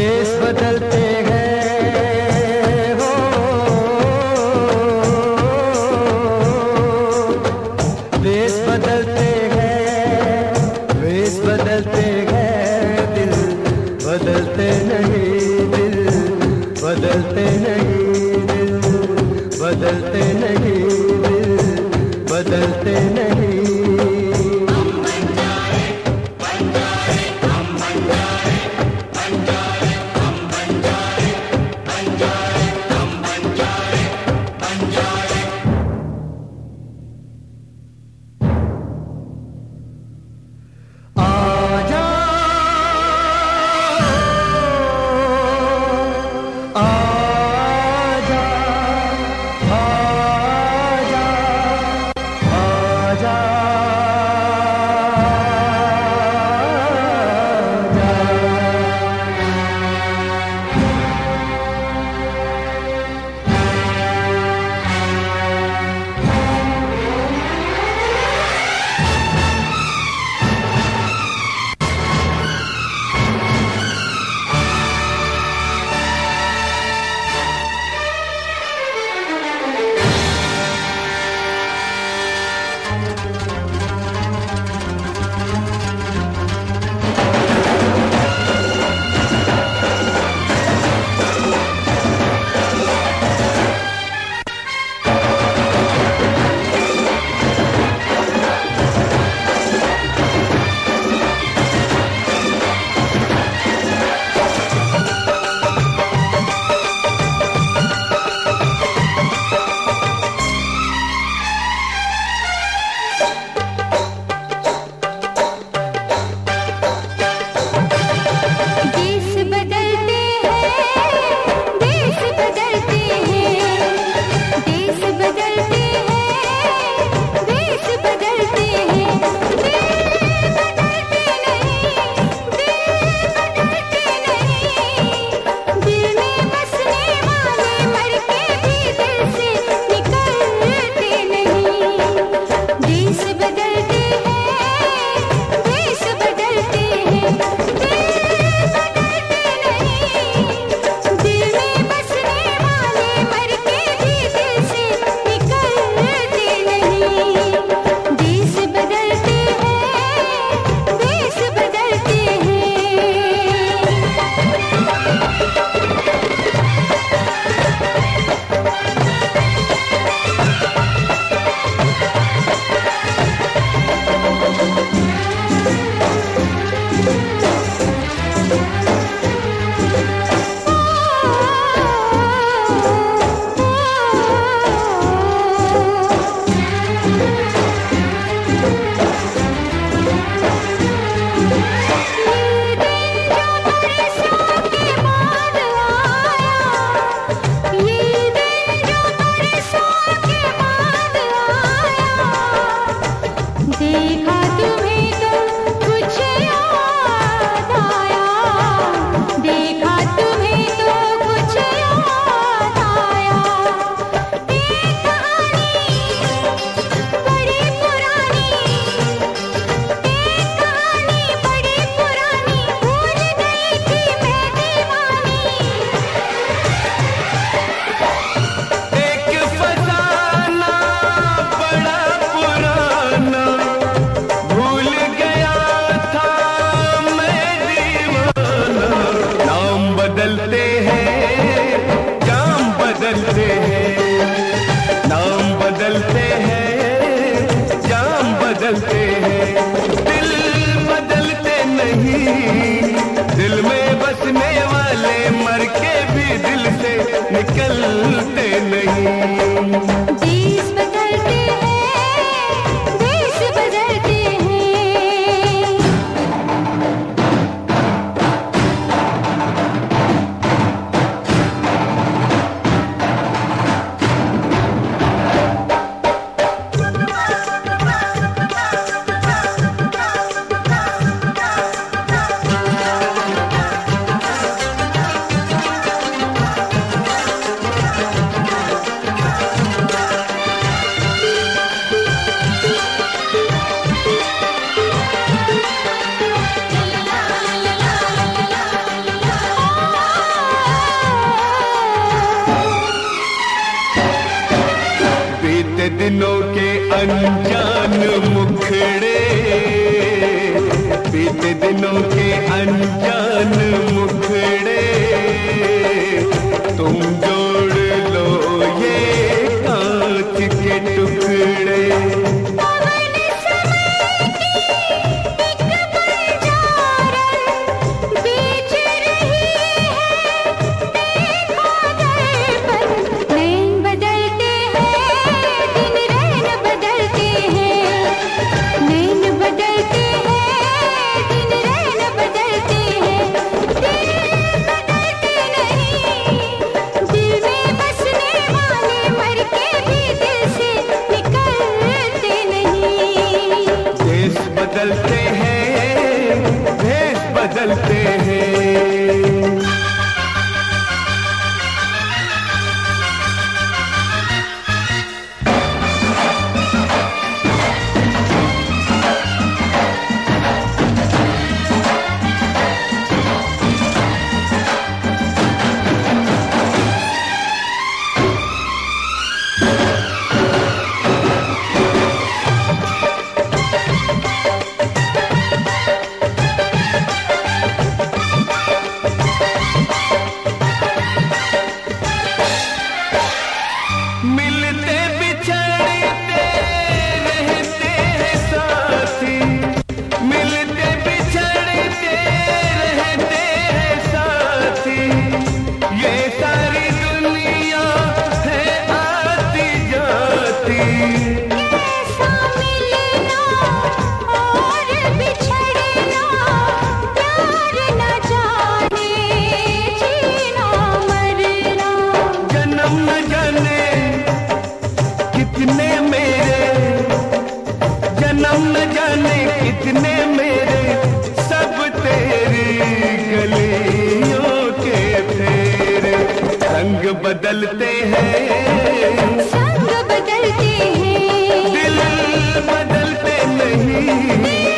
Yes. जाम बदलते हैं। दिनों के अनजान मुखड़े चलते बदलते हैं। संग बदलते हैं। दिल बदलते नहीं।